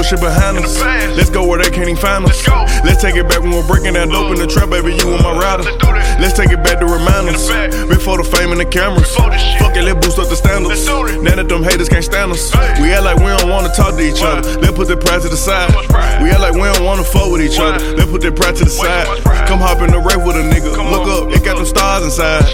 bullshit behind us. Let's go where they can't even find us. Let's. Let's take it back when we're breaking that dope in the trap, baby. You and my rider. Let's. Let's take it back to remind us. Before the fame and the cameras. Fuck it, let's boost up the standards. Let's. Now that them haters can't stand us. Hey. We act like we don't wanna talk to each Why? other. Let's put that pride to the side. We act like we don't wanna fuck with each Why? other. Let's put that pride to the side. Come hop in the Wraith with a nigga. Come Look on. up, it got them stars inside.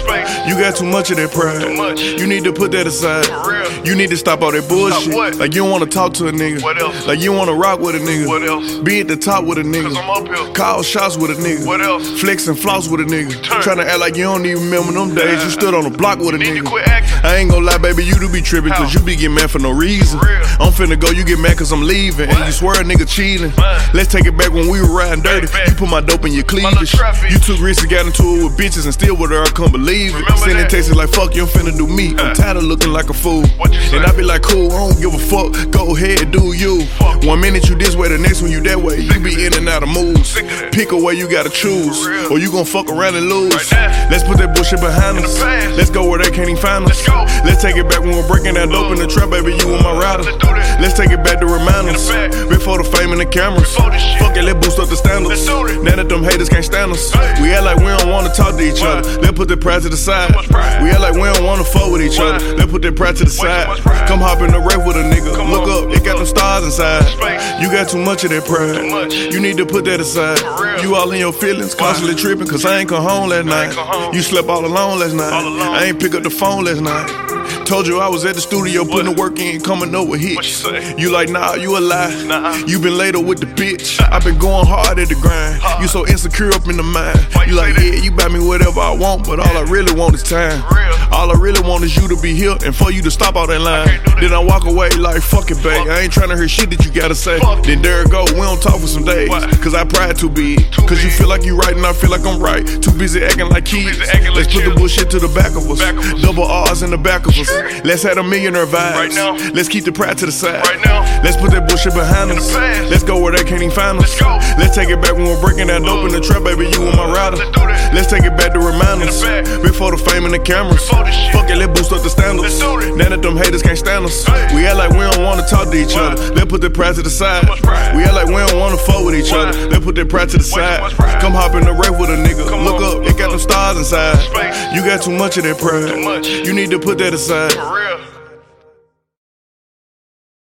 You got too much of that pride. Too much. You need to put that aside. For real. You need to stop all that bullshit. what? Like you don't wanna talk to a nigga. What else? Like you wanna rock with a nigga. What else? Be at the top with a nigga. Cause I'm up here. Call shots with a nigga. What else? Flex and floss with a nigga. Turn. Tryna act like you don't even remember them days. You stood on the block with a Need to nigga. quit acting. I ain't gonna lie, baby, you do be tripping, cause you be getting mad for no reason. For real. I'm finna go, you get mad cause I'm leaving. And you swear a nigga cheating. Let's take it back when we were riding dirty. You put my dope in your cleavage. Traffic. You took risks and got into it with bitches and still with her, I can't believe it. Remember Sending texts like, fuck you, I'm finna do me. I'm uh. tired of looking like a fool. What you say? And I be like, cool, I don't give a fuck. Go ahead, do you. Fuck. One minute you this way, the next one you that way. You be in and out of moods. Sick of that. Pick a way you gotta choose. Or you gon' fuck around and lose. Right. Let's put that bullshit behind us. Let's go where they can't even find us. Let's. Let's take it back when we're breaking that dope in the trap, baby. You and my rider. Let's. Let's take it back to remind us. Before the cameras. Fuck it, let's boost up the standards. Now that them haters can't stand us. We act like we don't wanna talk to each other. Let's put that pride to the side. We act like we don't wanna fuck with each other. Let's put that pride to the side. Come hop in the Wraith with a nigga. Look up, it got them stars inside. You got too much of that pride. You need to put that aside. You all in your feelings, constantly tripping, cause I ain't come home last night. You slept all alone last night. I ain't pick up the phone last night. Told you I was at the studio putting the work in, coming up with hits. What you say? You like, nah, you a lie. Nah. You been later with the bitch. i been going hard at the grind. You so insecure up in the mind. Why You you like, yeah, you buy me whatever I want, but all I really want is time. All I really want is you to be here and for you to stop all that line. that. Then I walk away like, fuck it, babe. Fuck. I ain't trying to hear shit that you gotta say. Fuck. Then there it go, we don't talk for some days. Why? Cause I pride too big. Too Cause you feel like you right and I feel like I'm right. Too busy acting like kids. acting Let's like put the bullshit to the back of us. Back of us. Double R's in the back of us. Let's have a millionaire vibes. Right now. Let's keep the pride to the side. Right now. Let's put that bullshit behind us. Let's go where they can't even find us. Let's go. Let's take it back when we're breaking that dope in the trap, baby. You and my rider. Let's. Let's take it back to remind us. Before the fame and the cameras. Before this shit. Fuck it, let's boost up the standards. Now that them haters can't stand us. Hey. We act like we don't wanna talk to each Why? other. Let's put the pride to the side. We act like we don't wanna fuck with each Why? other. Let's put that pride to the side. Come hop in the Wraith with a nigga. Come Look on. up, it got them stars inside. Space. You got too much of that pride. You need to put that aside. For real.